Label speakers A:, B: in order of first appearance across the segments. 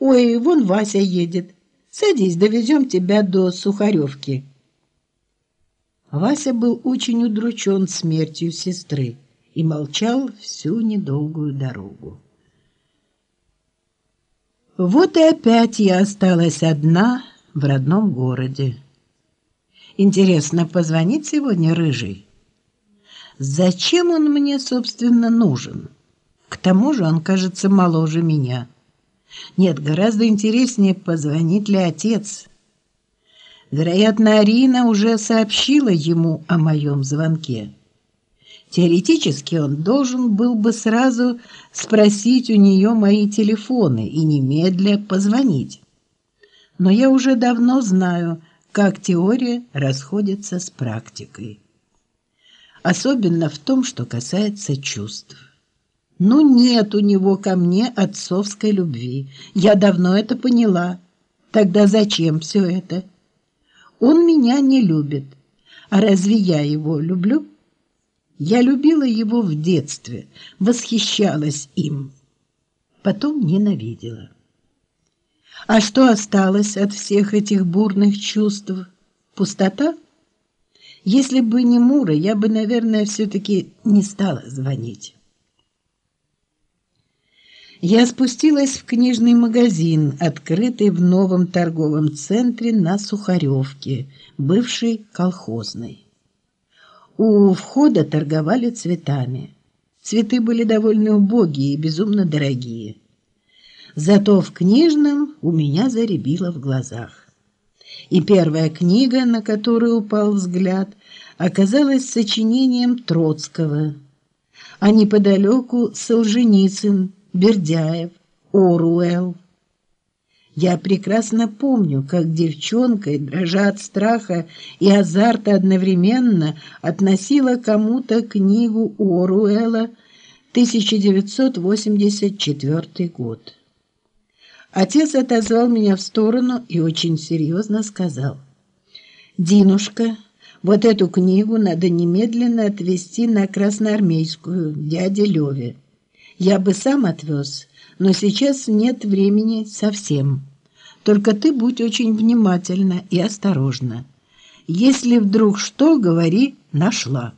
A: «Ой, вон Вася едет. Садись, довезем тебя до Сухаревки». Вася был очень удручен смертью сестры и молчал всю недолгую дорогу. Вот и опять я осталась одна в родном городе. Интересно, позвонить сегодня Рыжий? Зачем он мне, собственно, нужен? К тому же он кажется моложе меня. Нет, гораздо интереснее, позвонит ли отец. Вероятно, Арина уже сообщила ему о моем звонке. Теоретически он должен был бы сразу спросить у нее мои телефоны и немедля позвонить. Но я уже давно знаю, как теория расходится с практикой. Особенно в том, что касается чувств. Ну нет у него ко мне отцовской любви. Я давно это поняла. Тогда зачем все это? Он меня не любит. А разве я его люблю? Я любила его в детстве, восхищалась им, потом ненавидела. А что осталось от всех этих бурных чувств? Пустота? Если бы не Мура, я бы, наверное, все-таки не стала звонить. Я спустилась в книжный магазин, открытый в новом торговом центре на Сухаревке, бывшей колхозной. У входа торговали цветами. Цветы были довольно убогие и безумно дорогие. Зато в книжном у меня заребило в глазах. И первая книга, на которую упал взгляд, оказалась сочинением Троцкого. А неподалеку Солженицын, Бердяев, Оруэлл. Я прекрасно помню, как девчонка, дрожа от страха и азарта одновременно, относила кому-то книгу Оруэлла 1984 год. Отец отозвал меня в сторону и очень серьезно сказал. «Динушка, вот эту книгу надо немедленно отвезти на Красноармейскую, дяде Леве. Я бы сам отвез, но сейчас нет времени совсем». Только ты будь очень внимательна и осторожна. Если вдруг что, говори «нашла».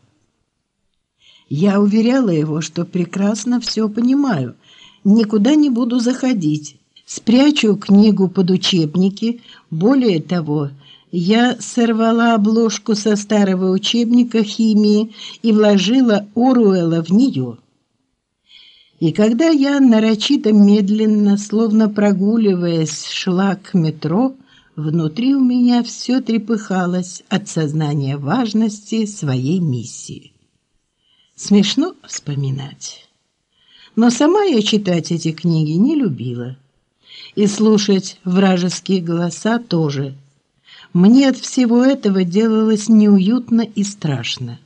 A: Я уверяла его, что прекрасно все понимаю, никуда не буду заходить, спрячу книгу под учебники. Более того, я сорвала обложку со старого учебника химии и вложила Оруэлла в нее. И когда я нарочито медленно, словно прогуливаясь, шла к метро, внутри у меня все трепыхалось от сознания важности своей миссии. Смешно вспоминать. Но сама я читать эти книги не любила. И слушать вражеские голоса тоже. Мне от всего этого делалось неуютно и страшно.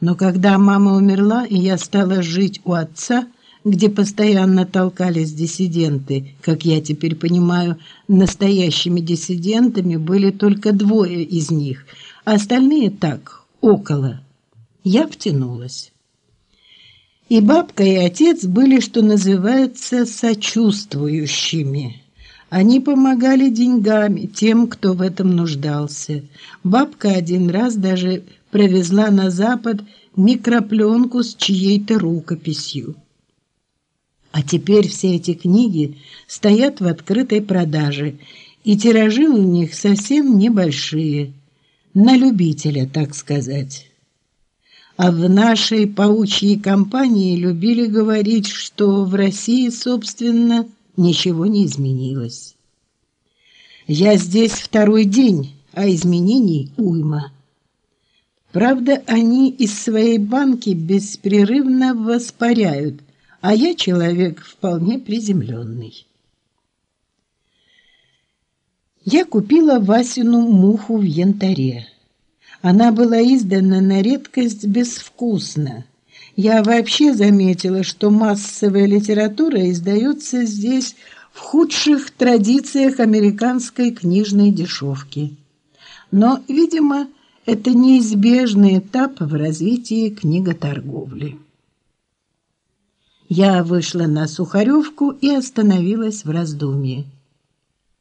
A: Но когда мама умерла, и я стала жить у отца, где постоянно толкались диссиденты, как я теперь понимаю, настоящими диссидентами были только двое из них, а остальные так, около. Я втянулась. И бабка, и отец были, что называется, сочувствующими. Они помогали деньгами тем, кто в этом нуждался. Бабка один раз даже провезла на Запад микропленку с чьей-то рукописью. А теперь все эти книги стоят в открытой продаже, и тиражи у них совсем небольшие, на любителя, так сказать. А в нашей паучьей компании любили говорить, что в России, собственно, ничего не изменилось. Я здесь второй день, а изменений уйма. Правда, они из своей банки беспрерывно воспаряют, а я человек вполне приземленный. Я купила Васину муху в янтаре. Она была издана на редкость безвкусно. Я вообще заметила, что массовая литература издается здесь в худших традициях американской книжной дешевки. Но, видимо, это неизбежный этап в развитии книготорговли. Я вышла на Сухаревку и остановилась в раздумье.